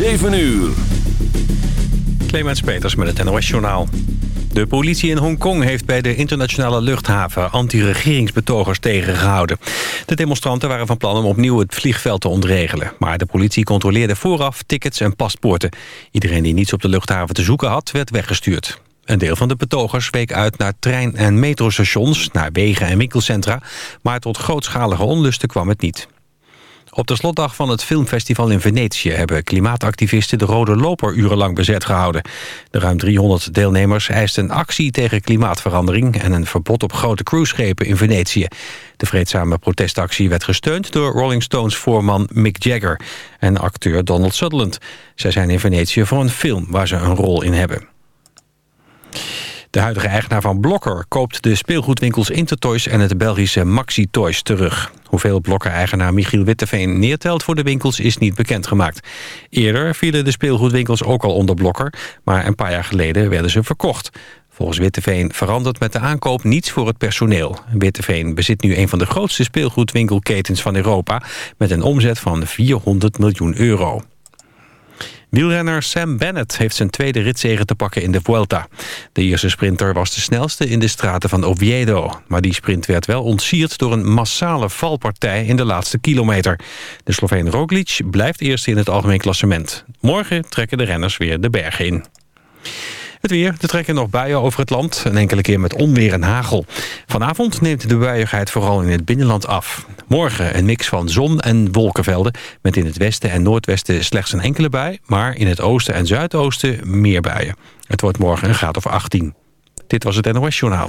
7 uur. Clemens Peters met het NOS-journaal. De politie in Hongkong heeft bij de internationale luchthaven anti-regeringsbetogers tegengehouden. De demonstranten waren van plan om opnieuw het vliegveld te ontregelen. Maar de politie controleerde vooraf tickets en paspoorten. Iedereen die niets op de luchthaven te zoeken had, werd weggestuurd. Een deel van de betogers week uit naar trein- en metrostations, naar wegen en winkelcentra. Maar tot grootschalige onlusten kwam het niet. Op de slotdag van het filmfestival in Venetië... hebben klimaatactivisten de rode loper urenlang bezet gehouden. De ruim 300 deelnemers eisten actie tegen klimaatverandering... en een verbod op grote cruiseschepen in Venetië. De vreedzame protestactie werd gesteund door Rolling Stones voorman Mick Jagger... en acteur Donald Sutherland. Zij zijn in Venetië voor een film waar ze een rol in hebben. De huidige eigenaar van Blokker koopt de speelgoedwinkels Intertoys en het Belgische Maxi Toys terug. Hoeveel Blokker-eigenaar Michiel Witteveen neertelt voor de winkels is niet bekendgemaakt. Eerder vielen de speelgoedwinkels ook al onder Blokker, maar een paar jaar geleden werden ze verkocht. Volgens Witteveen verandert met de aankoop niets voor het personeel. Witteveen bezit nu een van de grootste speelgoedwinkelketens van Europa... met een omzet van 400 miljoen euro. Wielrenner Sam Bennett heeft zijn tweede ritzege te pakken in de Vuelta. De eerste sprinter was de snelste in de straten van Oviedo. Maar die sprint werd wel ontsierd door een massale valpartij in de laatste kilometer. De Sloveen Roglic blijft eerste in het algemeen klassement. Morgen trekken de renners weer de bergen in. Het weer, er trekken nog buien over het land. Een enkele keer met onweer en hagel. Vanavond neemt de buiigheid vooral in het binnenland af. Morgen een mix van zon en wolkenvelden. Met in het westen en noordwesten slechts een enkele bui. Maar in het oosten en zuidoosten meer buien. Het wordt morgen een graad of 18. Dit was het NOS Journaal.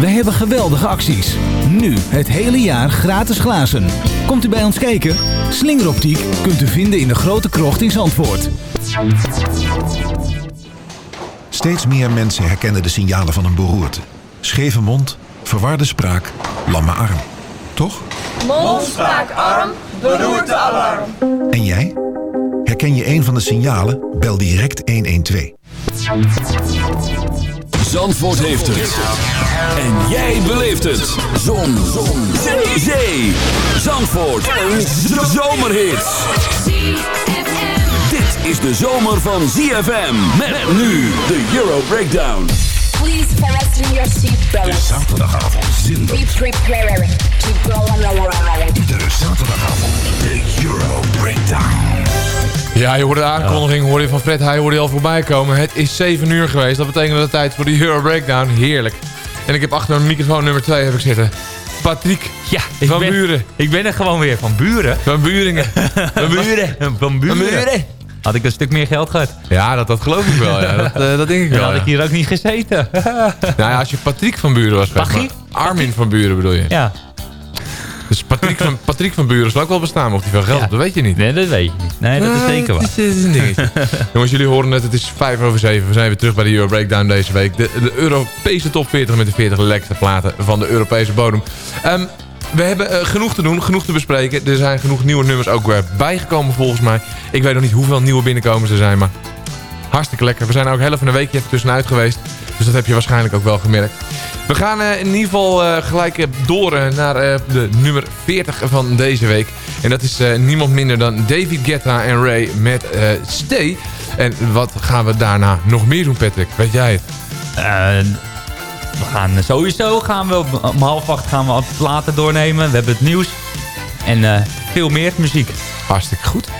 Wij hebben geweldige acties. Nu het hele jaar gratis glazen. Komt u bij ons kijken? Slingeroptiek kunt u vinden in de grote krocht in Zandvoort. Steeds meer mensen herkennen de signalen van een beroerte. Scheve mond, verwarde spraak, lamme arm. Toch? Mond, spraak, arm, beroerte, alarm. En jij? Herken je een van de signalen? Bel direct 112. Zandvoort heeft het. En jij beleeft het. Zon. Zon. Zee. Zee. Zandvoort. Een zomerhit. Dit is de zomer van ZFM. Met nu de Euro Breakdown. Please fasten your De seatbelts. zaterdagavond zinder. Be prepared to go on a ride. De zaterdagavond. De Euro Breakdown. Ja, je hoorde de aankondiging hoorde je van Fred hij hoorde je al voorbij komen. Het is 7 uur geweest. Dat betekent dat het tijd voor de Euro Breakdown. Heerlijk. En ik heb achter mijn microfoon nummer 2 heb ik zitten. Patrick Ja, ik van ben, Buren. Ik ben er gewoon weer. Van Buren? Van Buringen. Van Buren. Van Buren. Had ik een stuk meer geld gehad. Ja, dat, dat geloof ik wel. Ja. Dat, eh, dat denk ik Dan wel. had ik hier ook niet gezeten. Nou ja, als je Patrick van Buren was. Pachie? Armin van Buren bedoel je. ja. Pat- Patrick van, Patrick van Buren zal ook wel bestaan, of die veel geld Ja. dat weet je niet. Nee, dat weet je niet. Nee, dat is Ja, zeker waar. Het is, een dingetje. Jongens, jullie horen het. Het is 5 over 7. We zijn weer terug bij de Euro Breakdown deze week. De, de Europese top 40 met de 40 lekkerste platen van de Europese bodem. Ehm, we hebben eh, genoeg te doen, genoeg te bespreken. Er zijn genoeg nieuwe nummers ook weer bijgekomen volgens mij. Ik weet nog niet hoeveel nieuwe binnenkomers er zijn, maar hartstikke lekker. We zijn er ook heel even een weekje even tussenuit geweest. Dus dat heb je waarschijnlijk ook wel gemerkt. We gaan eh, in ieder geval eh, gelijk eh, door naar de nummer 40 van deze week. En dat is niemand minder dan David Guetta en Ray met Stay. En wat gaan we daarna nog meer doen, Patrick? Weet jij het? We gaan sowieso gaan we om, half acht gaan we platen doornemen. We hebben het nieuws. En veel meer muziek. Hartstikke goed.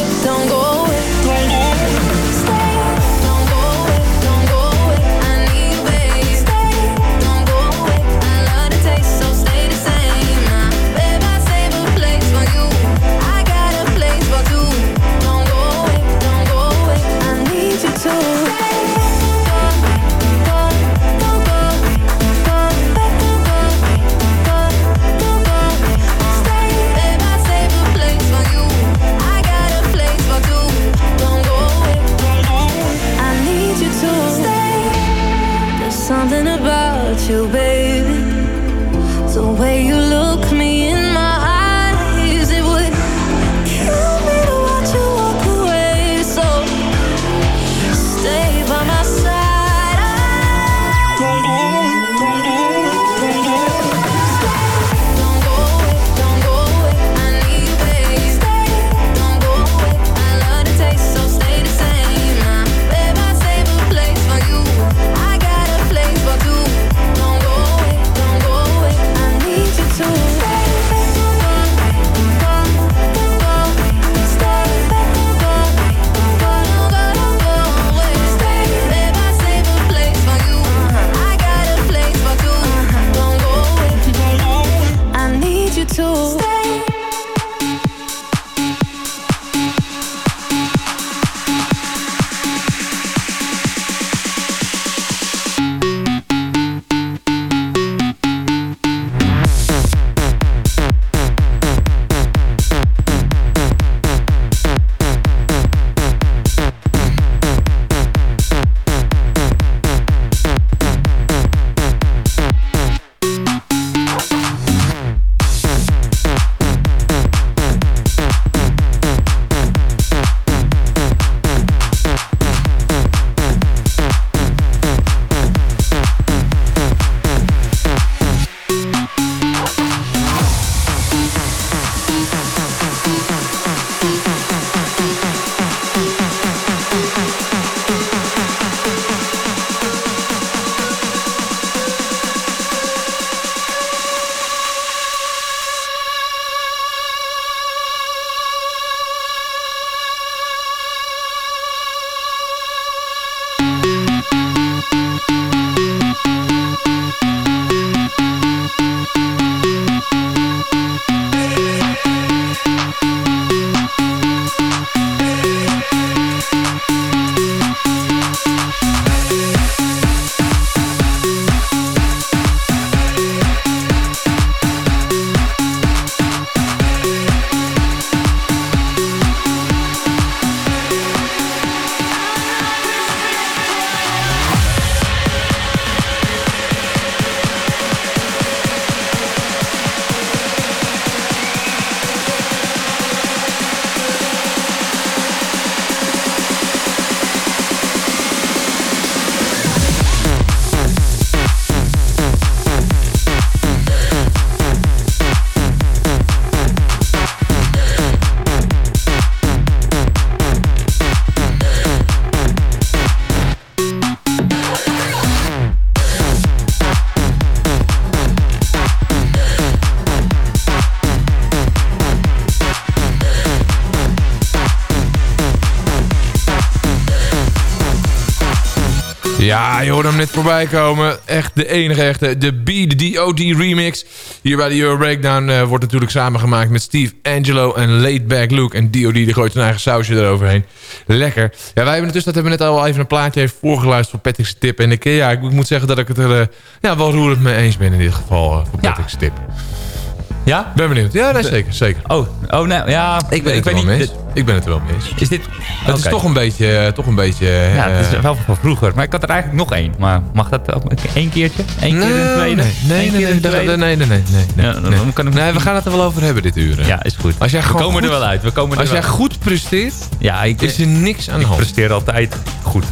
Ja, je hoorde hem net voorbij komen. Echt de enige echte. De B, de DOD remix. Hier bij de Euro Breakdown uh, wordt natuurlijk samengemaakt met Steve Angelo en Laid Back Luke. En DOD die gooit zijn eigen sausje eroverheen. Lekker. Ja, wij hebben intussen dat hebben we net al even een plaatje even voorgeluisterd voor Patrick's tip. En ik, ja, ik moet zeggen dat ik het er uh, ja, wel roerend mee eens ben in dit geval uh, voor Patrick's ja. tip. Ja? Ben benieuwd. Ja, nee, zeker. zeker. Oh, oh nou, ja. Ik ben, ik het, weet niet, ik ben het wel mee eens. Is dit... Het is toch een beetje... Eh, toch een beetje ja, het is eh, wel van vroeger. Maar ik had er eigenlijk nog één. Maar mag dat ook één keertje? Eén keer in tweede? Nee, nee, nee, nee, nee, nee, nee, nee, nee. Nee. We gaan het er wel over hebben dit uur. Ja, is goed. Als we komen er wel uit. We komen er als wel jij goed presteert, ja, ik, is er niks aan de hand. Ik presteer altijd goed.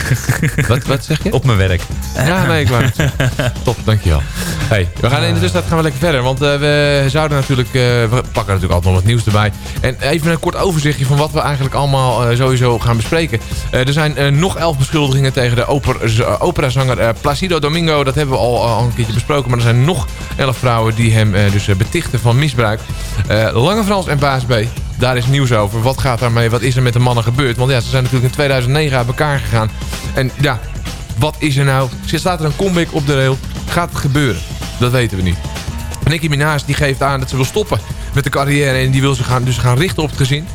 wat, wat zeg je? Op mijn werk. Ja, nee, ik wou Top, dankjewel. Hey, we gaan in de tussentijd gaan we lekker verder. Want eh, we zouden natuurlijk... We pakken natuurlijk altijd nog wat nieuws erbij. En even een kort over overzichtje van wat we eigenlijk allemaal uh, sowieso gaan bespreken. er zijn nog elf beschuldigingen tegen de oper, operazanger Placido Domingo. Dat hebben we al, al een keertje besproken. Maar er zijn nog elf vrouwen die hem dus betichten van misbruik. Lange Frans en Baas B. Daar is nieuws over. Wat gaat daarmee? Wat is er met de mannen gebeurd? Want ja, ze zijn natuurlijk in 2009 uit elkaar gegaan. En ja, wat is er nou? Staat er een comeback op de rail? Gaat het gebeuren? Dat weten we niet. Nicki Minaj die geeft aan dat ze wil stoppen met de carrière. En die wil zich gaan, dus gaan richten op het gezin.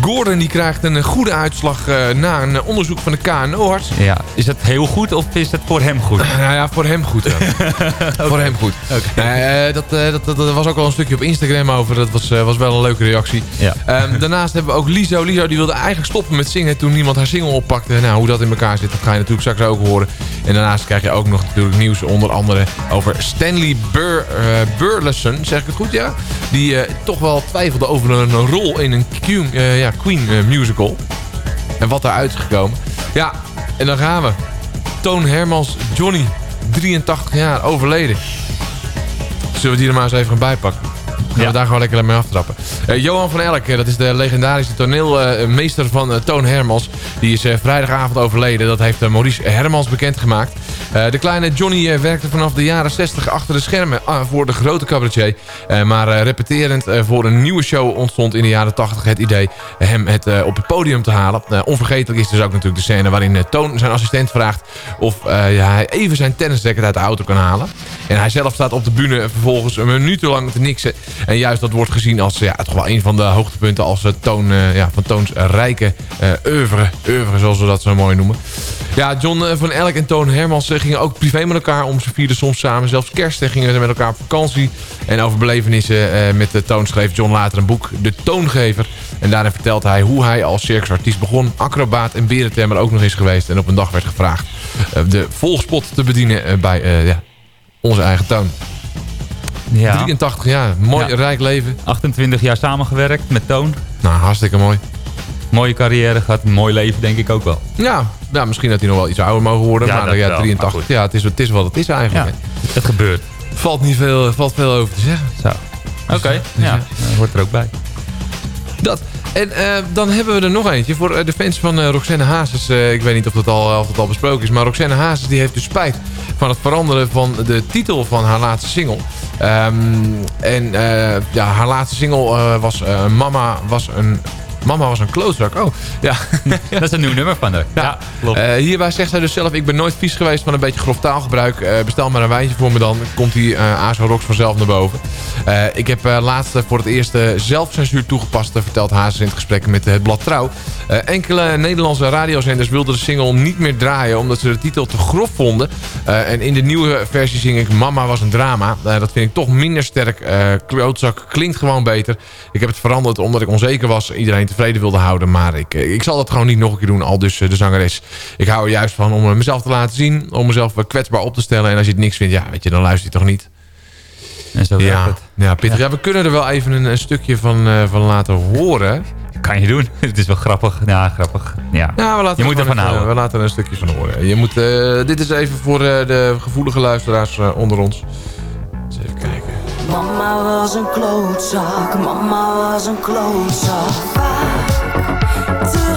Gordon die krijgt een goede uitslag uh, na een onderzoek van de KNO-arts. Ja, is dat heel goed of is dat voor hem goed? nou ja, voor hem goed. okay. Voor hem goed. Okay. Uh, dat, uh, dat, dat, dat, was ook al een stukje op Instagram over. Dat was, was wel een leuke reactie. Ja. Um, daarnaast hebben we ook Lizo. Lizo die wilde eigenlijk stoppen met zingen toen niemand haar single oppakte. Nou, hoe dat in elkaar zit, dat ga je natuurlijk straks ook horen. En daarnaast krijg je ook nog natuurlijk nieuws onder andere over Stanley Bur Burleson. Zeg ik het goed, ja? Die toch wel twijfelde over een rol in een Queen, ja, Queen uh, musical. En wat daaruit is gekomen. Ja, en dan gaan we. Toon Hermans Johnny, 83 jaar, overleden. Zullen we die er maar eens even gaan bijpakken? Gaan ja. we daar gewoon lekker mee aftrappen. Uh, Johan van Elk, dat is de legendarische toneelmeester uh, van Toon Hermans. Die is vrijdagavond overleden. Dat heeft Maurice Hermans bekendgemaakt. de kleine Johnny werkte vanaf de jaren 60 achter de schermen voor de grote cabaretier. maar repeterend voor een nieuwe show ontstond in de jaren 80 het idee hem het op het podium te halen. onvergetelijk is dus ook natuurlijk de scène waarin Toon zijn assistent vraagt of hij even zijn tennisracket uit de auto kan halen. En hij zelf staat op de bühne vervolgens een minuut lang te niksen. En juist dat wordt gezien als ja, toch wel een van de hoogtepunten als toon, uh, ja, van Toons rijke uh, oeuvre, oeuvre, zoals we dat zo mooi noemen. Ja, John van Elk en Toon Hermans gingen ook privé met elkaar om. Ze vierden soms samen. Zelfs kerst gingen ze met elkaar op vakantie. En over belevenissen met de Toon schreef John later een boek, De Toongever. En daarin vertelt hij hoe hij als circusartiest begon. Acrobaat en berentemmer ook nog eens geweest. En op een dag werd gevraagd de volgspot te bedienen bij ja, onze eigen Toon. Ja. 83 jaar, mooi ja. rijk leven. 28 jaar samengewerkt met Toon. Nou, hartstikke mooi. Mooie carrière gehad, mooi leven denk ik ook wel. Ja, ja misschien dat hij nog wel iets ouder mogen worden. Ja, maar ja, wel, 83, maar ja, het is, het is wat het is eigenlijk. Ja, het gebeurt. Valt niet veel, valt veel over te zeggen. Zo. Oké, okay, dus, ja, dat hoort er ook bij. Dat. En uh, dan hebben we er nog eentje voor uh, de fans van uh, Roxanne Hazes. ik weet niet of dat, al, of dat al besproken is. Maar Roxanne Hazes die heeft dus spijt van het veranderen van de titel van haar laatste single. Um, en ja, haar laatste single was Mama was een Mama was een klootzak. Oh, ja. dat is een nieuw nummer van haar. Ja, ja klopt. Uh, hierbij zegt zij dus zelf... Ik ben nooit vies geweest van een beetje grof taalgebruik. Uh, bestel maar een wijntje voor me dan. Komt die uh, Azo Rocks vanzelf naar boven. ik heb laatst voor het eerst zelfcensuur toegepast... vertelt Hazes in het gesprek met het blad Trouw. enkele Nederlandse radiozenders wilden de single niet meer draaien... omdat ze de titel te grof vonden. en in de nieuwe versie zing ik... Mama was een drama. dat vind ik toch minder sterk. klootzak klinkt gewoon beter. Ik heb het veranderd omdat ik onzeker was. Iedereen tevreden wilde houden. Maar ik, ik zal dat gewoon niet nog een keer doen. Al dus de zangeres. Ik hou er juist van om mezelf te laten zien. Om mezelf kwetsbaar op te stellen. En als je het niks vindt, ja, weet je, dan luister je toch niet. En zo ja, het. ja, Peter, ja. ja. we kunnen er wel even een, een stukje van, uh, van laten horen. Kan je doen. Het is wel grappig. Ja, grappig. Ja. ja we laten je moet ervan even, houden. We laten er een stukje van horen. Je moet, uh, dit is even voor uh, de gevoelige luisteraars onder ons. Eens even kijken. Mama was een klootzak, mama was een klootzak. Vaak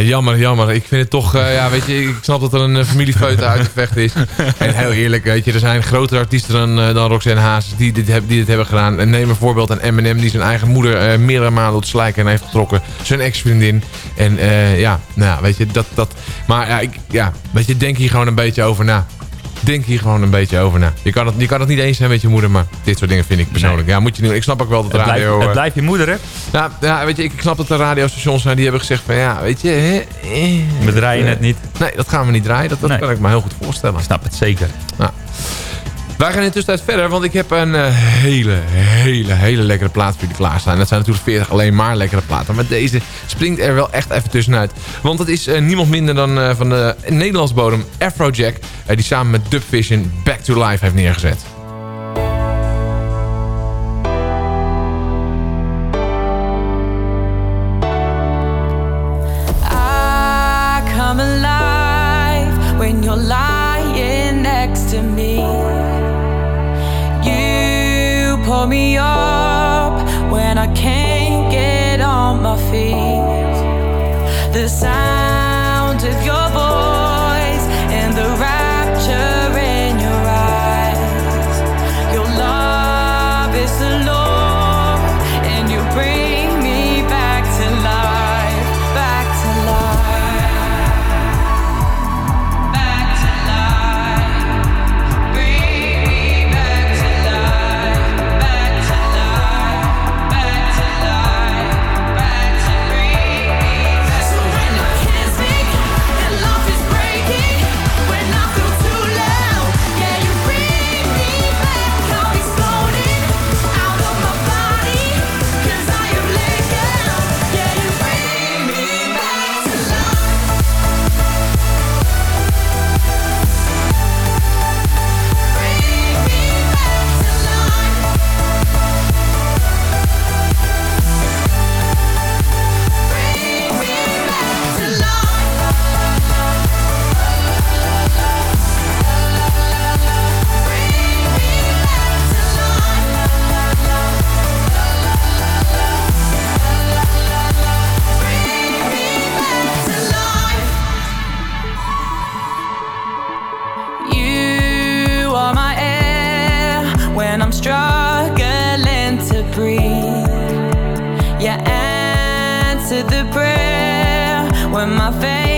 ja, Ja, jammer, jammer. Ik vind het toch, eh, ja, weet je, ik snap dat er een uh, familiefeute uit te vechten is. En heel eerlijk, weet je, er zijn grotere artiesten dan, uh, dan Roxanne Haas die dit, die dit hebben gedaan. En neem een voorbeeld aan Eminem, die zijn eigen moeder meerdere malen op slijken heeft getrokken. Zijn ex-vriendin. En ja, nou, weet je, dat, dat... Maar ja, ik, ja, weet je, denk hier gewoon een beetje over na denk hier gewoon een beetje over na. Je kan het, je kan het niet eens zijn met je moeder, maar dit soort dingen vind ik persoonlijk. Ja, moet je nu, ik snap ook wel dat de radio... Blijft, het eh, blijft je moeder, hè? Nou, ja, weet je, ik snap dat er radiostations zijn die hebben gezegd van... Ja, weet je... Hè, eh, we draaien het niet. Nee, dat gaan we niet draaien. Dat, dat kan ik me heel goed voorstellen. Ik snap het zeker. Nou. Wij gaan in tussentijd verder, want ik heb een uh, hele, hele, hele lekkere plaat voor jullie klaarstaan. Dat zijn natuurlijk 40 alleen maar lekkere platen. Maar deze springt er wel echt even tussenuit. Want het is uh, niemand minder dan uh, van de Nederlands bodem Afrojack... die samen met Dubvision Back to Life heeft neergezet. Me up when I can't get on my feet. The sound in my face.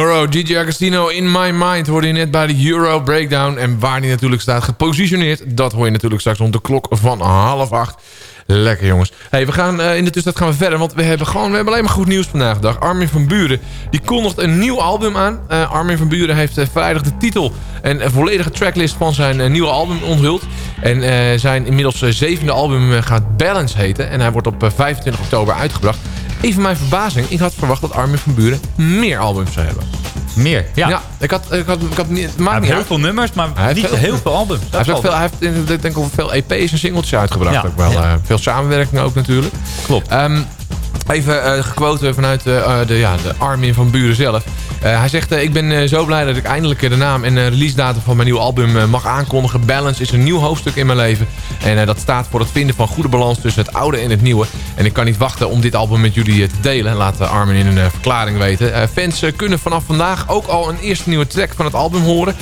Dinoro, Gigi Agostino, In My Mind hoorde je net bij de Euro Breakdown. En waar die natuurlijk staat gepositioneerd, dat hoor je natuurlijk straks rond de klok van half acht. Lekker jongens. Hey, we gaan, uh, in de tussentijd gaan we verder, want we hebben, gewoon, we hebben alleen maar goed nieuws vandaag dag. Armin van Buren, die kondigt een nieuw album aan. Uh, Armin van Buren heeft uh, vrijdag de titel en volledige tracklist van zijn nieuwe album onthuld. En zijn inmiddels zevende album gaat Balance heten. En hij wordt op 25 oktober uitgebracht. Even mijn verbazing, ik had verwacht dat Armin van Buren meer albums zou hebben. Meer, ja. ja ik had, ik had, ik had niet, maakt hij niet heel veel nummers, maar hij niet heel veel albums. Hij heeft, veel, hij heeft denk ik veel EP's en singeltjes uitgebracht. Ja. Ook wel. Ja. Uh, veel samenwerking ook natuurlijk. Klopt. Um, Even uh, gequote vanuit uh, de, ja, de Armin van Buren zelf. Uh, hij zegt, ik ben zo blij dat ik eindelijk de naam en release datum van mijn nieuwe album mag aankondigen. Balance is een nieuw hoofdstuk in mijn leven. En dat staat voor het vinden van goede balans tussen het oude en het nieuwe. En ik kan niet wachten om dit album met jullie te delen. Laat Armin in een verklaring weten. fans kunnen vanaf vandaag ook al een eerste nieuwe track van het album horen.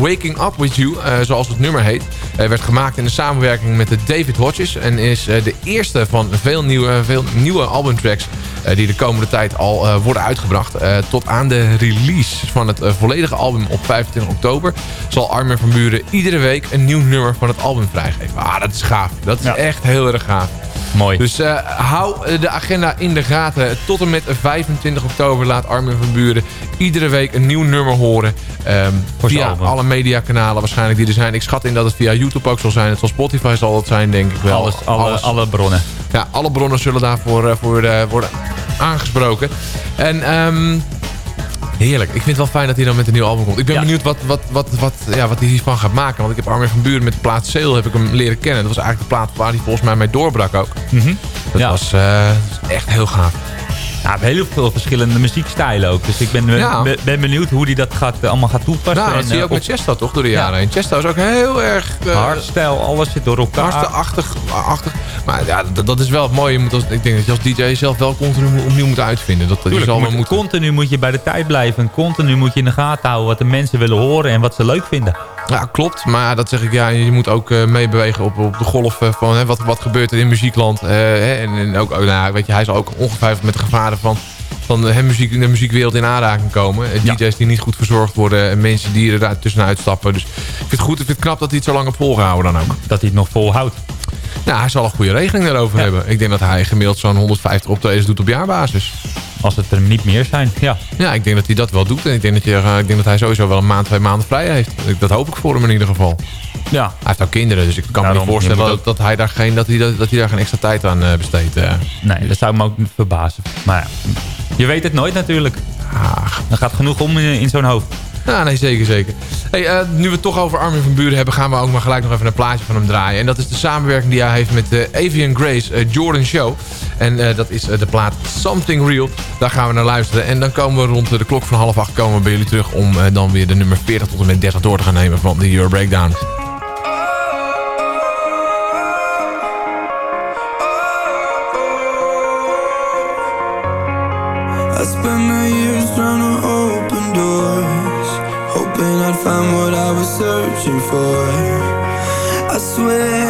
Waking Up With You, zoals het nummer heet. werd gemaakt in de samenwerking met de David Hodges. En is de eerste van veel nieuwe, veel nieuwe albumtracks die de komende tijd al worden uitgebracht. Tot aan de release van het volledige album op 25 oktober... zal Armin van Buren iedere week een nieuw nummer van het album vrijgeven. Ah, dat is gaaf. Dat is ja. echt heel erg gaaf. Mooi. Dus uh, hou de agenda in de gaten. Tot en met 25 oktober laat Armin van Buren iedere week een nieuw nummer horen. Um, via alle mediakanalen waarschijnlijk die er zijn. Ik schat in dat het via YouTube ook zal zijn. Het zal Spotify zal het zijn, denk ik wel. Alles, alle, Alles. alle bronnen. Ja, alle bronnen zullen daarvoor voor, uh, worden aangesproken. En... Um, Heerlijk. Ik vind het wel fijn dat hij dan met een nieuw album komt. Ik ben benieuwd wat, wat, wat, wat, ja, wat hij hiervan gaat maken. Want ik heb Armin van Buren met de plaat Sale heb ik hem leren kennen. Dat was eigenlijk de plaat waar hij volgens mij mee doorbrak ook. Mm -hmm. Dat was uh, echt heel gaaf. Ja, heel veel verschillende muziekstijlen ook. Dus ik ben, ja. ben benieuwd hoe hij dat gaat, uh, allemaal gaat toepassen. Nou, dat zie je ook met Chesta toch door de jaren heen. Chesta is ook heel erg... Uh, Hardstyle, alles zit door elkaar. Hardstyle-achtig. Maar ja, dat, dat, is wel het mooie. Je moet als, ik denk dat je als DJ zelf wel continu opnieuw moet uitvinden. Dat, Tuurlijk, moet, moeten... Continu moet je bij de tijd blijven. Continu moet je in de gaten houden wat de mensen willen horen en wat ze leuk vinden. Ja, klopt. Maar dat zeg ik, ja, je moet ook uh, meebewegen op, op de golf van hè, wat, wat gebeurt er in muziekland. Uh, en, en, ook, nou, weet je, hij zal ook ongetwijfeld met de gevaren van van de, muziek, de muziekwereld in aanraking komen. Ja. DJ's die niet goed verzorgd worden en mensen die er tussenuit stappen. Dus ik vind het goed, ik vind het knap dat hij het zo lang heeft volgehouden dan ook. Dat hij het nog volhoudt. Nou, hij zal een goede regeling daarover hebben. Ik denk dat hij gemiddeld zo'n 150 optredens doet op jaarbasis. Als het er niet meer zijn, ja. Ja, ik denk dat hij dat wel doet. En ik denk dat, je, ik denk dat hij sowieso wel een maand, twee maanden vrij heeft. Dat hoop ik voor hem in ieder geval. Ja. Hij heeft ook kinderen, dus ik kan me niet voorstellen dat, dat, hij daar geen, dat, hij, dat, dat hij daar geen extra tijd aan uh, besteedt. Uh. Nee, dat zou me ook niet verbazen. Maar ja, je weet het nooit natuurlijk. Ah. Er gaat genoeg om in, in zo'n hoofd. Ja, nee, zeker, zeker. Hey, uh, nu we het toch over Armin van Buren hebben... gaan we ook maar gelijk nog even een plaatje van hem draaien. En dat is de samenwerking die hij heeft met de Avian Grace uh, Jordan Show. En dat is de plaat Something Real. Daar gaan we naar luisteren. En dan komen we rond de klok van half acht komen we bij jullie terug... om dan weer de nummer 40 tot en met 30 door te gaan nemen van de Euro Breakdown. Hoping I'd find what I was searching for. I swear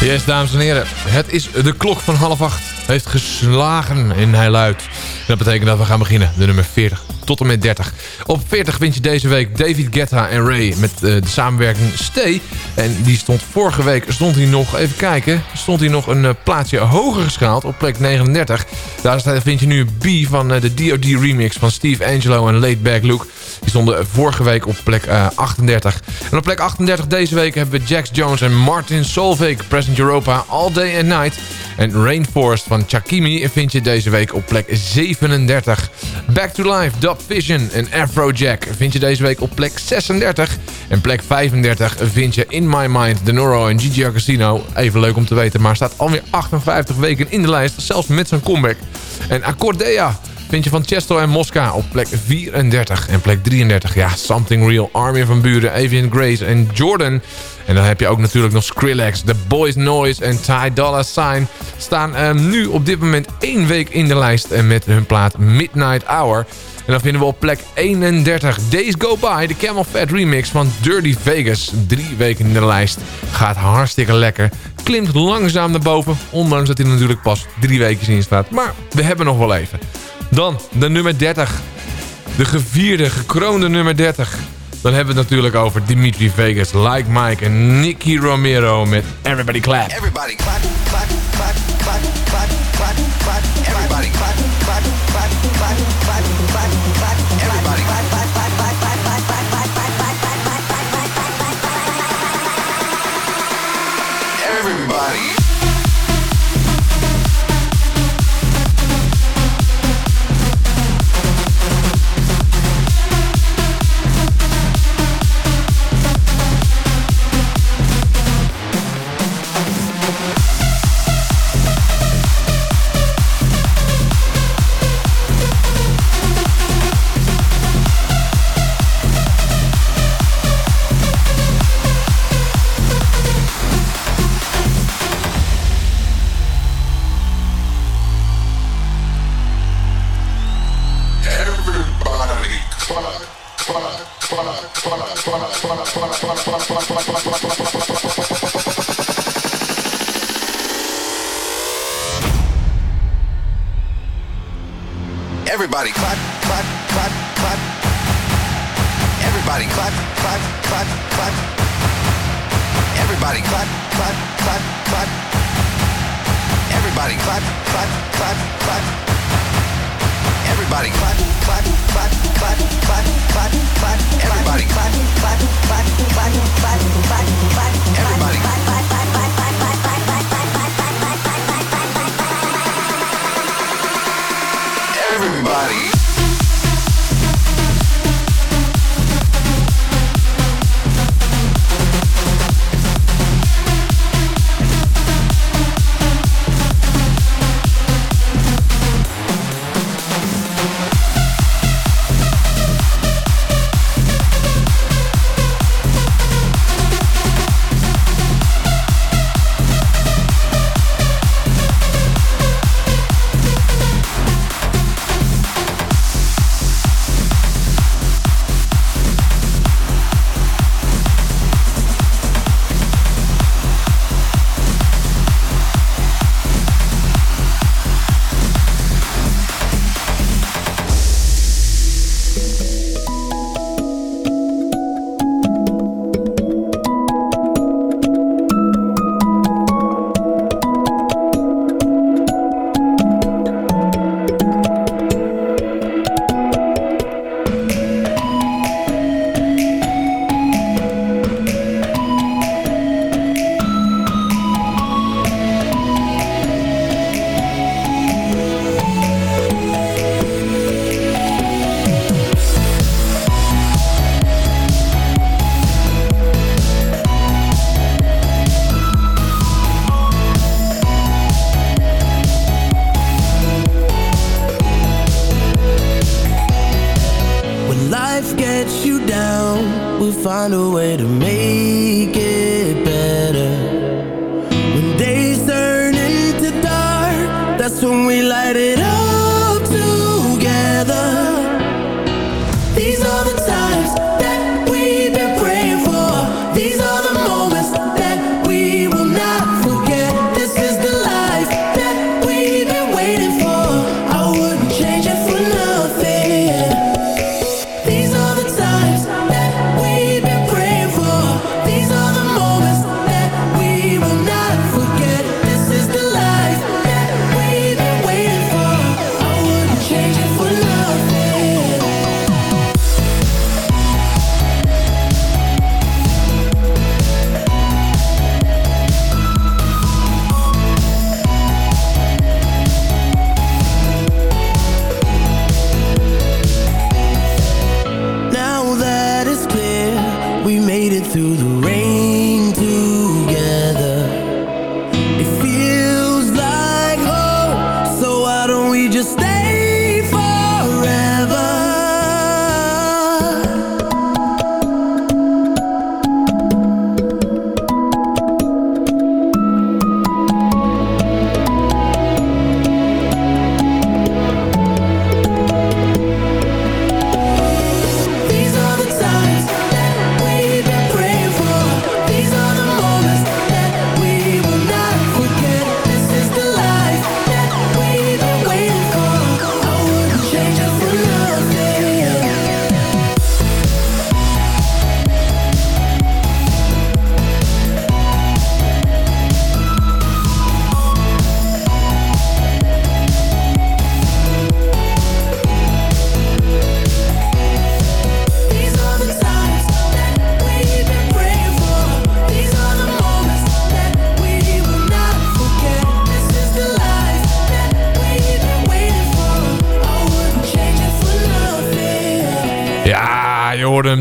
Yes, dames en heren. Het is de klok van half acht. Heeft geslagen in hij luidt. Dat betekent dat we gaan beginnen. De nummer 40 tot en met 30. Op 40 vind je deze week David Guetta en Ray met uh, de samenwerking Stay. En die stond vorige week, stond hij nog, even kijken, stond hij nog een uh, plaatsje hoger geschaald op plek 39. Daar vind je nu B van uh, de DOD remix van Steve Angelo en Laid Back Luke. Die stonden vorige week op plek 38. En op plek 38 deze week hebben we Jax Jones en Martin Solveig, Present Europa, All Day and Night. En Rainforest van Chakimi vind je deze week op plek 37. Back to Life, Dub Vision en Afrojack vind je deze week op plek 36. En plek 35 vind je In My Mind, De Noro en Gigi Casino. Even leuk om te weten, maar staat alweer 58 weken in de lijst. Zelfs met zijn comeback. En Accordea vind je van Chesto en Mosca op plek 34. En plek 33, ja, Something Real, Army van Buren, Avian Grace en Jordan. En dan heb je ook natuurlijk nog Skrillex, The Boys Noise en Ty Dolla Sign. Staan um, nu op dit moment één week in de lijst en met hun plaat Midnight Hour. En dan vinden we op plek 31 Days Go By, de Camel Fat remix van Dirty Vegas. Drie weken in de lijst. Gaat hartstikke lekker. Klimt langzaam naar boven, ondanks dat hij natuurlijk pas drie weken in staat. Maar we hebben nog wel even. Dan de nummer 30. De gevierde, gekroonde nummer 30. Dan hebben we het natuurlijk over Dimitri Vegas, Like Mike en Nicky Romero met Everybody Clap. Everybody clap, clap, Everybody.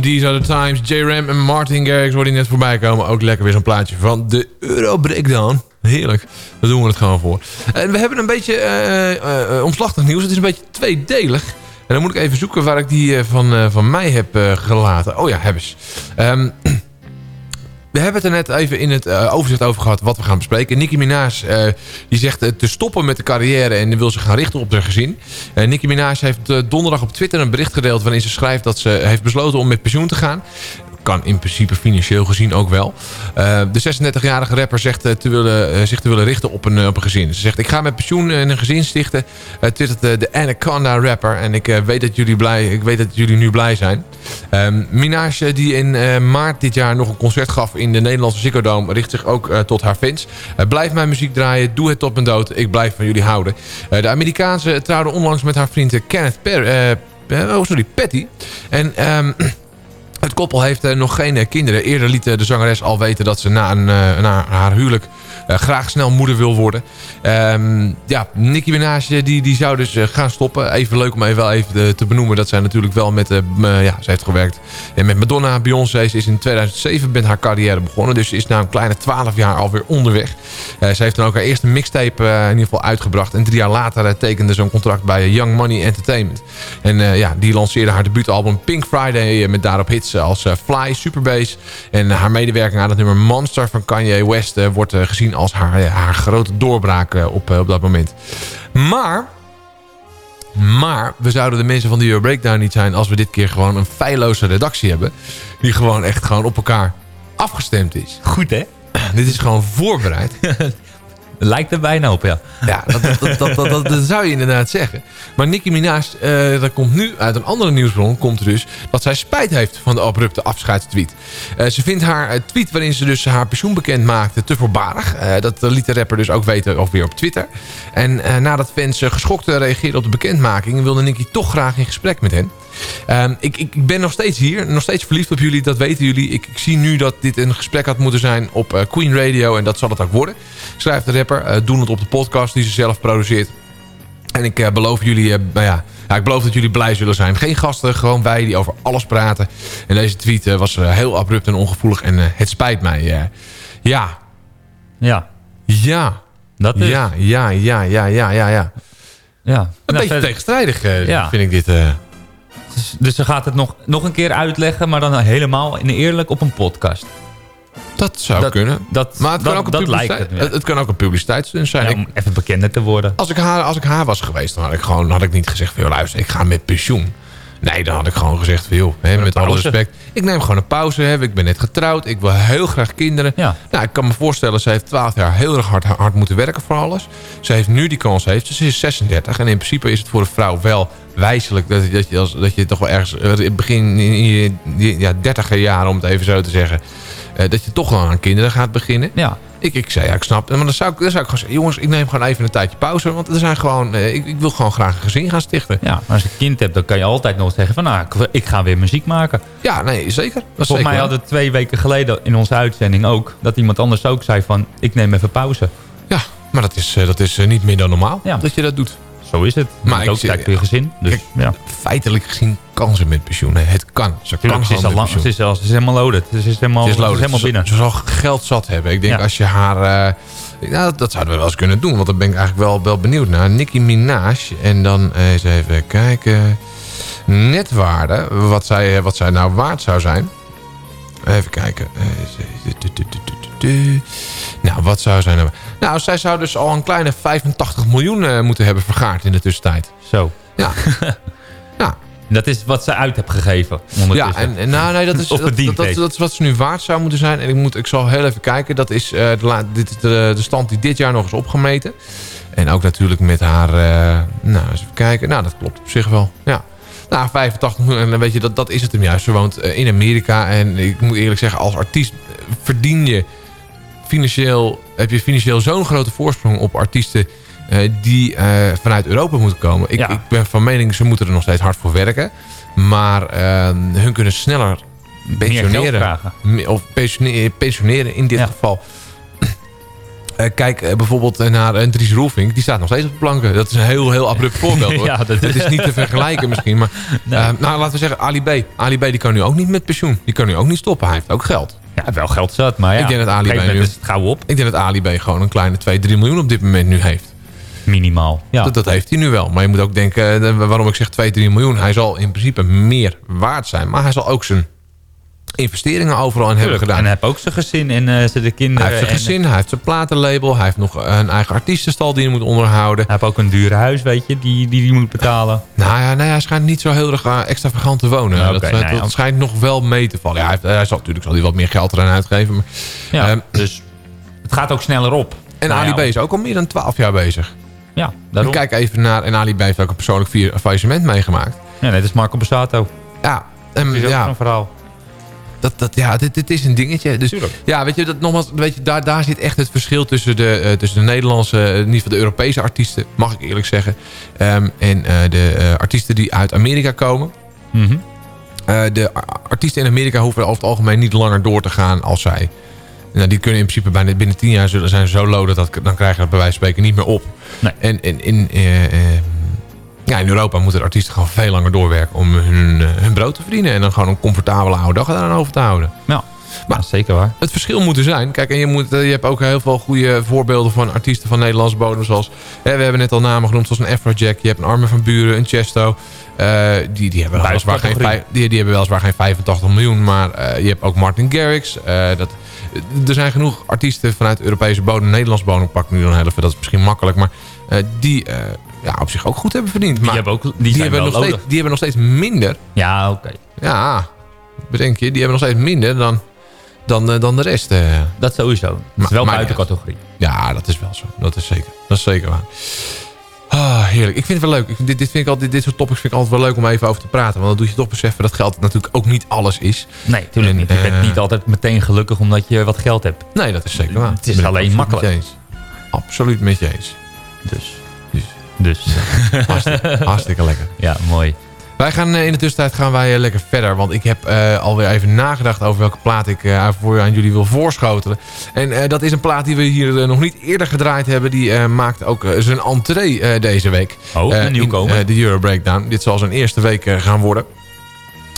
These are the times. J-Ram en Martin Garrix worden net voorbij komen. Ook lekker weer zo'n plaatje van de Euro Breakdown. Heerlijk. Daar doen we het gewoon voor. En we hebben een beetje eh, eh, eh, omslachtig nieuws. Het is een beetje tweedelig. En dan moet ik even zoeken waar ik die van, van mij heb gelaten. Oh ja, hebben ze. Ehm, we hebben het er net even in het eh, overzicht over gehad wat we gaan bespreken. Nicki Minaj eh, die zegt eh, te stoppen met de carrière en wil zich gaan richten op haar gezin. Nicki Minaj heeft donderdag op Twitter een bericht gedeeld... waarin ze schrijft dat ze heeft besloten om met pensioen te gaan. Kan in principe financieel gezien ook wel. Uh, de 36-jarige rapper zegt uh, te willen, uh, zich te willen richten op een, op een gezin. Ze zegt, ik ga met pensioen en een gezin stichten. Uh, twittert de Anaconda rapper. En ik, weet dat jullie blij, ik weet dat jullie nu blij zijn. Um, Minaj, die in maart dit jaar nog een concert gaf in de Nederlandse Ziggo Dome... richt zich ook tot haar fans. Blijf mijn muziek draaien, doe het tot mijn dood. Ik blijf van jullie houden. De Amerikaanse trouwde onlangs met haar vriend Kenneth Per, uh, oh, sorry, Patty. En... Um, Het koppel heeft uh, nog geen uh, kinderen. Eerder liet uh, de zangeres al weten dat ze na, een, na haar huwelijk graag snel moeder wil worden. Um, ja, Nicki Minaj die, die zou dus gaan stoppen. Even leuk om even wel even te benoemen dat zij natuurlijk wel met... ja, ze heeft gewerkt met Madonna, Beyoncé. Is in 2007 met haar carrière begonnen. Dus ze is na een kleine 12 jaar alweer onderweg. ze heeft dan ook haar eerste mixtape in ieder geval uitgebracht. En drie jaar later tekende ze een contract bij Young Money Entertainment. En ja, die lanceerde haar debuutalbum Pink Friday met daarop hits als Fly, Superbass. En haar medewerking aan het nummer Monster van Kanye West wordt gezien als haar, haar grote doorbraak op, op dat moment. Maar, maar we zouden de mensen van de Euro Breakdown niet zijn als we dit keer gewoon een feilloze redactie hebben. Die gewoon echt gewoon op elkaar afgestemd is. Goed hè? dit is gewoon voorbereid. Lijkt er bijna op, ja. Ja, dat, dat, dat, dat, zou je inderdaad zeggen. Maar Nicki Minaj, uh, dat komt nu uit een andere nieuwsbron... komt er dus dat zij spijt heeft van de abrupte afscheidstweet. Uh, ze vindt haar tweet waarin ze dus haar pensioen bekend maakte te voorbarig. Dat liet de rapper dus ook weten ook weer op Twitter. En nadat fans geschokt reageerden op de bekendmaking... wilde Nicki toch graag in gesprek met hen. Um, ik, ik ben nog steeds hier, nog steeds verliefd op jullie, dat weten jullie. Ik, ik zie nu dat dit een gesprek had moeten zijn op uh, Queen Radio en dat zal het ook worden. Schrijft de rapper, uh, doen het op de podcast die ze zelf produceert. En ik uh, beloof jullie, nou ja, ja, ik beloof dat jullie blij zullen zijn. Geen gasten, gewoon wij die over alles praten. En deze tweet was heel abrupt en ongevoelig en het spijt mij. ja. Ja. Ja. Dat is. Ja, ja, ja, ja, ja, ja, ja. Ja. Een Nou, beetje verder- tegenstrijdig Ja. vind ik dit. Is, dus ze gaat het nog, nog een keer uitleggen, maar dan helemaal in eerlijk op een podcast. Dat zou Dat- kunnen. dat- maar het kan dat- ook een publiciteit, lijkt het, ja. het, kan ook een publiciteitsstunt zijn. Ja, Ik- om even bekender te worden. als, ik haar, als ik haar was geweest, dan had ik gewoon had ik niet gezegd... Van, luister, ik ga met pensioen. Nee, dan had ik gewoon gezegd... Joh, hè, met alle respect. Ik neem gewoon een pauze. Hè, ik ben net getrouwd. Ik wil heel graag kinderen. Ja. Nou, ik kan me voorstellen... Ze heeft 12 jaar heel erg hard, hard moeten werken voor alles. Ze heeft nu die kans. Heeft, ze is 36. En in principe is het voor een vrouw wel wijselijk... dat, dat, je, als, dat je toch wel ergens... eh, begin in je ja, dertiger jaren, om het even zo te zeggen... eh, dat je toch wel aan kinderen gaat beginnen. Ja. Ik, ik zei, ja, ik snap. Maar dan zou ik, dan zou ik gewoon zeggen, jongens, ik neem gewoon even een tijdje pauze. Want er zijn gewoon, eh, ik, ik wil gewoon graag een gezin gaan stichten. Ja, maar als je een kind hebt, dan kan je altijd nog zeggen van... nou, ik, ik ga weer muziek maken. Ja, nee, zeker. Volgens mij hadden we twee weken geleden in onze uitzending ook... dat iemand anders ook zei van, ik neem even pauze. Ja, maar dat is, eh, dat is niet meer dan normaal Ja. dat je dat doet. Zo is het. Maar ik ook zie- tijd voor je gezin. Dus, Kijk, ja. Feitelijk gezien kan ze met pensioen. Het kan. Ze kan ze is, al lang, ze, is al, ze is helemaal loaded. Ze is helemaal, Het is ze is helemaal Ze- binnen. Ze zal geld zat hebben. Ik denk Ja. als je haar... eh, ja, dat, zouden we wel eens kunnen doen. Want daar ben ik eigenlijk wel, wel benieuwd naar. Nicki Minaj. En dan eh, eens even kijken. Netwaarde. Wat zij, wat zij nou waard zou zijn. Even kijken. Eh, ze-. Nou, wat zou zij nou... Nou, zij zou dus al een kleine 85 miljoen eh, moeten hebben vergaard in de tussentijd. Zo. Ja. ja. Dat is wat ze uit hebt gegeven. Ja, en, en nou, nee, dat is, Of dat, dat, dat, is wat ze nu waard zou moeten zijn. En ik, moet, ik zal heel even kijken. Dat is, eh, de, dit is de, de stand die dit jaar nog is opgemeten. En ook natuurlijk met haar... eh, nou, eens even kijken. Nou, dat klopt op zich wel. Ja. Nou, 85 miljoen. En dan weet je, dat, dat is het hem juist. Ze woont in Amerika. En ik moet eerlijk zeggen, als artiest verdien je financieel... heb je financieel zo'n grote voorsprong op artiesten... eh, die eh, vanuit Europa moeten komen. Ik, Ja. ik ben van mening, ze moeten er nog steeds hard voor werken. Maar eh, hun kunnen sneller pensioneren. Of pensioneren, pensioneren in dit Ja. geval. Kijk bijvoorbeeld naar een Dries Roelvink. Die staat nog steeds op de planken. Dat is een heel, heel abrupt voorbeeld. Hoor. Ja, dat is- niet te vergelijken misschien. Maar Nee. nou, laten we zeggen Ali B. Ali B die kan nu ook niet met pensioen. Die kan nu ook niet stoppen. Hij heeft ook geld. Ja, wel geld zat, maar ja. Ik denk dat Ali nu- het gauw op. Ik denk dat Ali B gewoon een kleine 2, 3 miljoen op dit moment nu heeft. Minimaal. Ja. Dat, dat heeft hij nu wel. Maar je moet ook denken, eh, waarom ik zeg 2, 3 miljoen. Hij zal in principe meer waard zijn. Maar hij zal ook zijn investeringen overal in hebben gedaan. En hij heeft ook zijn gezin en eh zijn de kinderen. Hij heeft zijn en- gezin, hij heeft zijn platenlabel. Hij heeft nog een eigen artiestenstal die hij moet onderhouden. Hij heeft ook een dure huis, weet je, die die, die moet betalen. Nou ja, nee, hij schijnt niet zo heel erg eh, extravagant te wonen. Dat dat, nee, dat want- schijnt nog wel mee te vallen. Ja, hij, heeft, hij zal natuurlijk zal hij wat meer geld eraan uitgeven. Maar, Ja, Ehm, dus het gaat ook sneller op. en Nou Ali ja, B is ook al meer dan 12 jaar bezig. Ja, En daarom. kijk even naar... En Ali B heeft ook een persoonlijk faillissement meegemaakt. Ja, net als Marco Borsato. Ja, en, Dat is ook ja, verhaal. Dat, dat, ja dit, dit is een dingetje. Dus, Tuurlijk. ja, weet je, dat, nogmaals, weet je daar, daar zit echt het verschil tussen de, eh, tussen de Nederlandse, eh, in ieder geval de Europese artiesten, mag ik eerlijk zeggen. Ehm, en eh, de artiesten die uit Amerika komen. Mhm. De artiesten in Amerika hoeven over het algemeen niet langer door te gaan als zij. Nou, die kunnen in principe bijna binnen tien jaar zullen zijn zo low dat, dat dan krijgen dat bij wijze van spreken niet meer op. Nee. En, en in, ja, in Europa moeten de artiesten gewoon veel langer doorwerken om hun, eh, hun brood te verdienen. En dan gewoon een comfortabele oude dag eraan over te houden. Ja, Maar- ja, zeker waar. Het verschil moet er zijn. Kijk, en je, moet, eh, je hebt ook heel veel goede voorbeelden van artiesten van Nederlandse bodem. Zoals, hè, we hebben net al namen genoemd, zoals een Afrojack. Je hebt een Armin van Buren, een Chesto. Eh, die, die, hebben weliswaar geen, die, die hebben weliswaar geen 85 miljoen. Maar je hebt ook Martin Garrix. dat, er zijn genoeg artiesten vanuit Europese bodem. Nederlands bodem pak nu dan heel even. Dat is misschien makkelijk. Maar die ja, op zich ook goed hebben verdiend. Die maar hebben ook die die, hebben wel nog steeds, die hebben nog steeds minder. Ja, oké. Ja, bedenk je. Die hebben nog steeds minder dan, dan, eh, dan de rest. eh. Dat sowieso. Het is Maar- wel maar- buiten categorie. Ja, dat is wel zo. Dat is zeker. Dat is zeker waar. Ah, heerlijk. Ik vind het wel leuk. Ik, dit, dit, vind ik altijd, dit soort topics vind ik altijd wel leuk om even over te praten. Want dan doe je toch beseffen dat geld natuurlijk ook niet alles is. Nee, tuurlijk niet. Je eh, bent niet altijd meteen gelukkig omdat je wat geld hebt. Nee, dat is zeker waar. Het is alleen makkelijk. Absoluut met je eens. Dus. Dus. Hartstikke, hartstikke lekker. Ja, mooi. Wij gaan eh, in de tussentijd gaan wij eh, lekker verder. Want ik heb eh, alweer even nagedacht over welke plaat ik voor aan jullie wil voorschotelen. En dat is een plaat die we hier nog niet eerder gedraaid hebben. Die maakt ook zijn entree deze week. Oh, een nieuwkomer. de Euro Breakdown. Dit zal zijn eerste week gaan worden.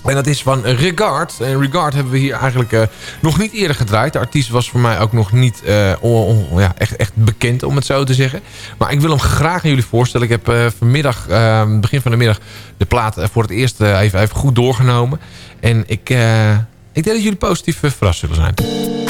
En dat is van Regard. En Regard hebben we hier eigenlijk eh, nog niet eerder gedraaid. De artiest was voor mij ook nog niet eh, ja, echt, echt, bekend, om het zo te zeggen. Maar ik wil hem graag aan jullie voorstellen. Ik heb eh, vanmiddag, ehm, begin van de middag, de plaat voor het eerst even, even, goed doorgenomen. En ik, ik denk dat jullie positief verrast zullen zijn.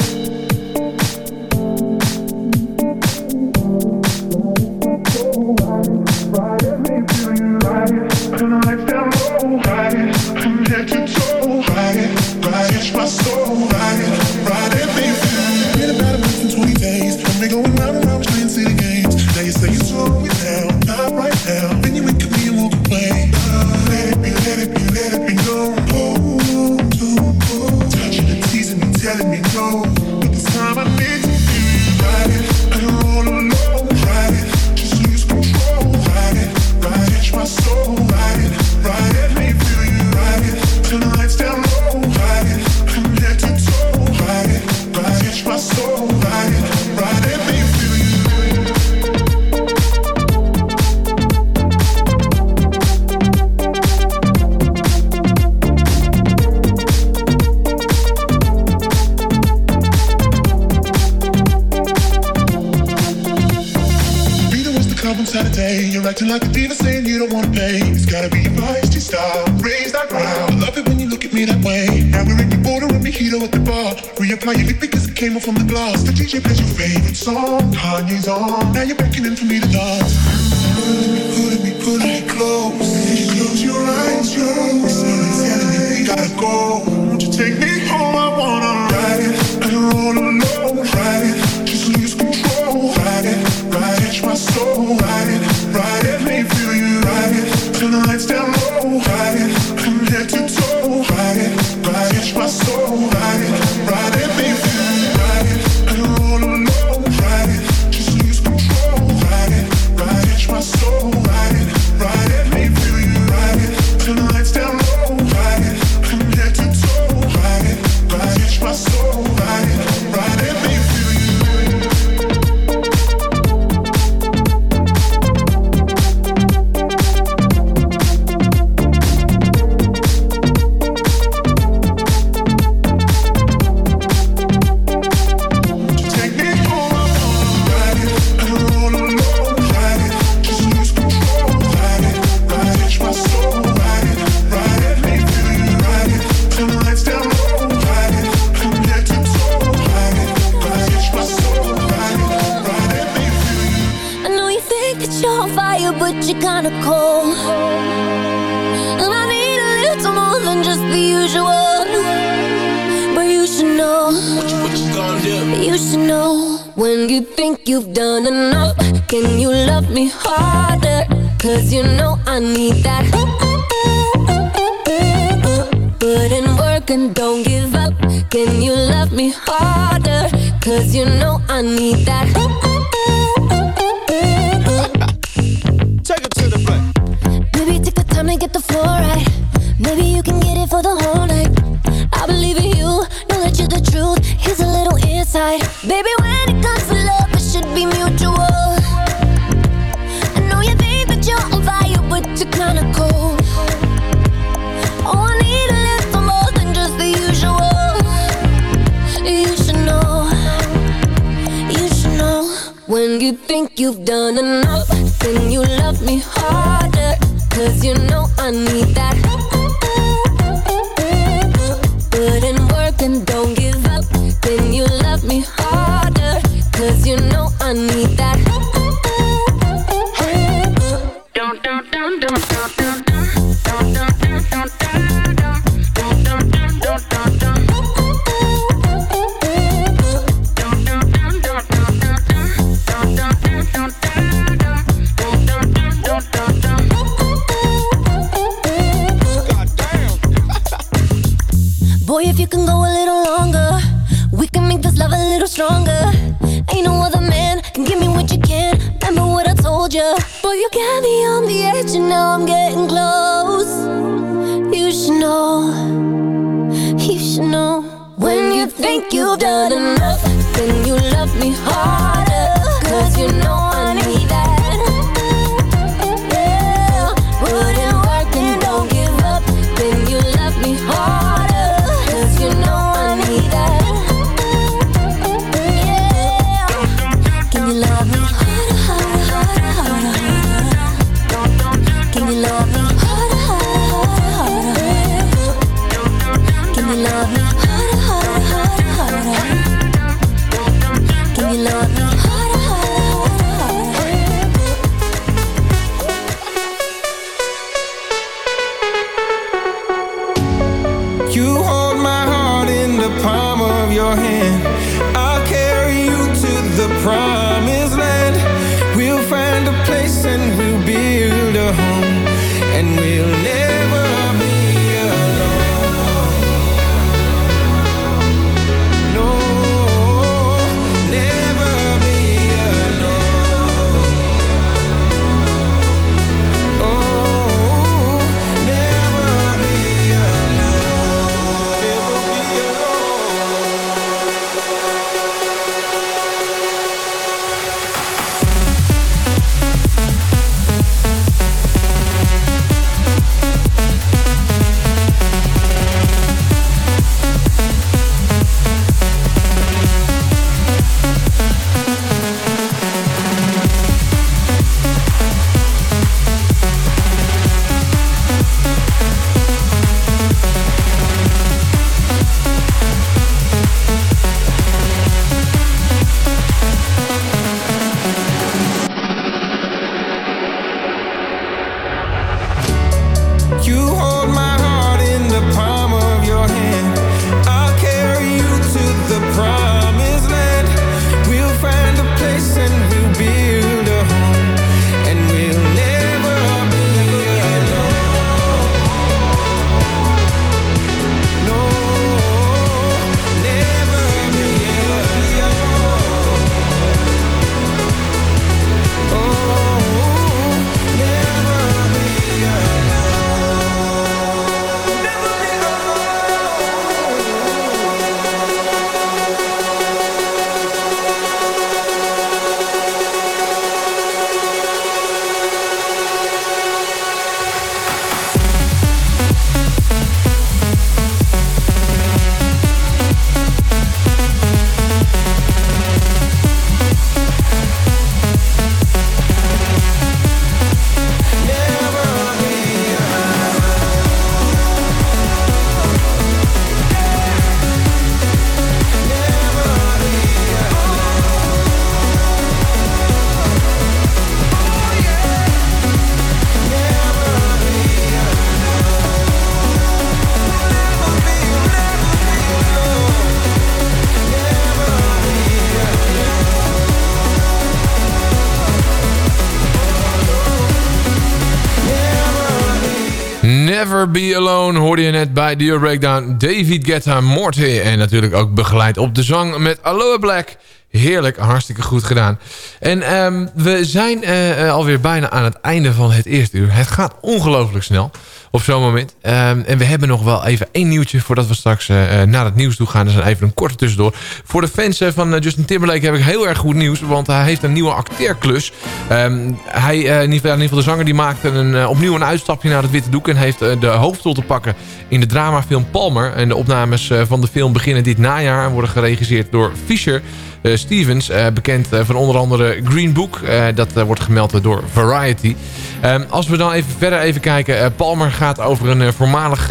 Never Be Alone hoorde je net bij The Breakdown. David Guetta Morty. En natuurlijk ook begeleid op de zang met Aloha Black. Heerlijk, hartstikke goed gedaan. En ehm, we zijn eh, alweer bijna aan het einde van het eerste uur. Het gaat ongelooflijk snel op zo'n moment. Ehm, en we hebben nog wel even één nieuwtje voordat we straks eh, eh, naar het nieuws toe gaan. Dus even een korte tussendoor. Voor de fans eh, van Justin Timberlake heb ik heel erg goed nieuws. Want hij heeft een nieuwe acteerklus. Ehm, hij, eh, in, ieder geval, de zanger, die maakte een, opnieuw een uitstapje naar het witte doek. En heeft de hoofdrol te pakken in de dramafilm Palmer. En de opnames van de film beginnen dit najaar. En worden geregisseerd door Fisher. Eh, Stevens, eh, bekend eh, van onder andere Green Book. Dat wordt gemeld door Variety. Als we dan even verder even kijken. Palmer gaat over een voormalig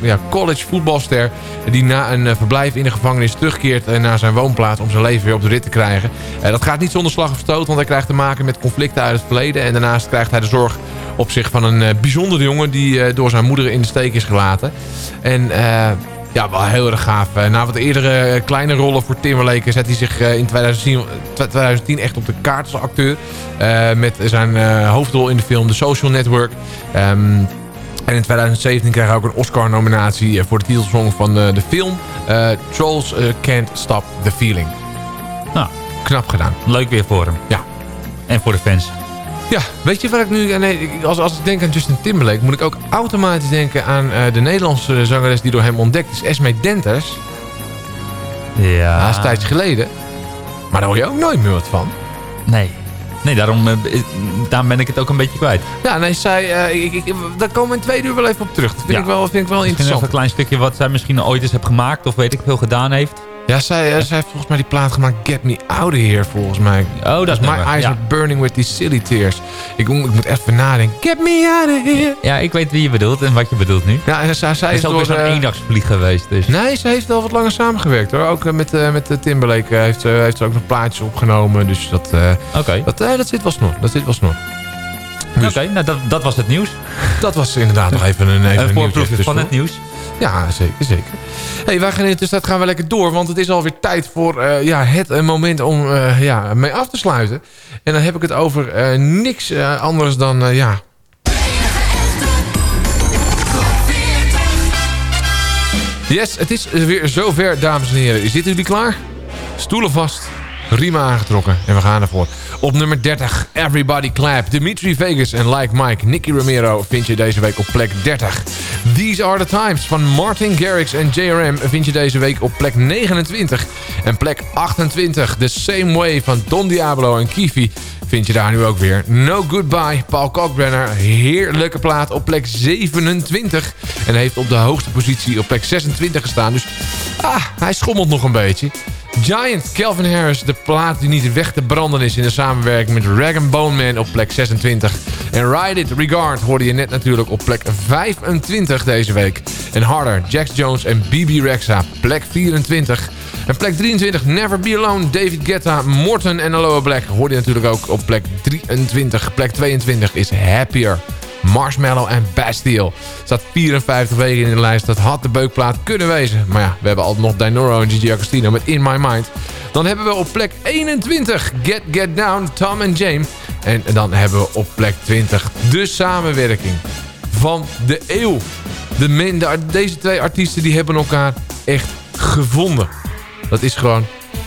ja, college voetbalster... die na een verblijf in de gevangenis terugkeert naar zijn woonplaats... om zijn leven weer op de rit te krijgen. Dat gaat niet zonder slag of stoot, want hij krijgt te maken met conflicten uit het verleden. En daarnaast krijgt hij de zorg op zich van een bijzondere jongen... die door zijn moeder in de steek is gelaten. En... ja, wel heel erg gaaf. Eh, Na wat eerdere eh, kleine rollen voor Timberlake zet hij zich eh, in 2010, 2010 echt op de kaart als acteur. Met zijn hoofdrol in de film The Social Network. Ehm, en in 2017 kreeg hij ook een Oscar-nominatie voor de titelsong van eh, de film. Trolls Can't Stop the Feeling. Nou, knap gedaan. Leuk weer voor hem. Ja. En voor de fans. Ja, weet je wat ik nu... Nee, ik- als, als ik denk aan Justin Timberlake... moet ik ook automatisch denken aan eh, de Nederlandse zangeres... die door hem ontdekt is, Esme Denters. Ja. Een tijdje geleden. Maar daar hoor je ook nooit meer wat van. Nee. Nee, daarom, eh, daarom ben ik het ook een beetje kwijt. Ja, nee, zij, eh, ik, ik, daar komen we in twee uur wel even op terug. Dat vind, Ja. ik, wel, vind ik wel Misschien interessant. even een klein stukje wat zij misschien ooit eens heeft gemaakt. Of weet ik veel gedaan heeft. Ja, zij, eh, zij heeft volgens mij die plaat gemaakt Get Me Out of Here, volgens mij. Oh, dat is My nummer, eyes ja. are burning with these silly tears. Ik, moet- ik moet even nadenken. Get me out of here. Ja, ik weet wie je bedoelt en wat je bedoelt nu. Ja, en zij, zij is is ook zo'n eendagsvlieg geweest. Dus. Nee, ze heeft wel wat langer samengewerkt hoor. Ook eh, met, eh, met Timberlake heeft, ze heeft ze ook nog plaatjes opgenomen. Dus dat, Oké. dat, dat zit wel snor. Dat zit wel snor. Oké, nou dat, dat was het nieuws. Dat was inderdaad nog even een, even Een een voorproefje nieuwtje van het nieuws. Ja, zeker, zeker. hey, wij gaan de tussentijd gaan we lekker door. Want het is alweer tijd voor eh, ja, het eh, moment om eh, ja, mee af te sluiten. En dan heb ik het over niks anders dan... ja, Yes, het is weer zover, dames en heren. Zitten jullie klaar? Stoelen vast, riemen aangetrokken en we gaan ervoor. Op nummer 30, Everybody Clap. Dimitri Vegas en Like Mike, Nicky Romero vind je deze week op plek 30. These Are The Times van Martin Garrix en JRM vind je deze week op plek 29. En plek 28, The Same Way van Don Diablo en Kifi vind je daar nu ook weer. No Goodbye, Paul Kalkbrenner. Heerlijke plaat op plek 27. En heeft op de hoogste positie op plek 26 gestaan. Dus ah, hij schommelt nog een beetje. Giant, Calvin Harris, de plaat die niet weg te branden is in de samenwerking met Rag Bone Man op plek 26. En Ride It Regard hoorde je net natuurlijk op plek 25 deze week. En Harder, Jax Jones en BB Rexa, plek 24. En plek 23, Never Be Alone, David Guetta, Morton en Aloha Black hoorde je natuurlijk ook op plek 23. Plek 22 is Happier. Marshmallow en Bastille. Staat 54 weken in de lijst. Dat had de beukplaat kunnen wezen. Maar ja, we hebben altijd nog Dinoro en Gigi Agostino met In My Mind. Dan hebben we op plek 21 Get Get Down, Tom en James. En dan hebben we op plek 20 de samenwerking van de eeuw. De deze twee artiesten die hebben elkaar echt gevonden. Dat is gewoon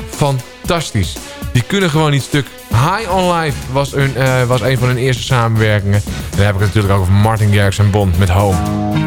fantastisch. Die kunnen gewoon niet stuk. High on Life was een, eh, was een van hun eerste samenwerkingen. En dan heb ik het natuurlijk ook over Martin Garrix en Bond met Home.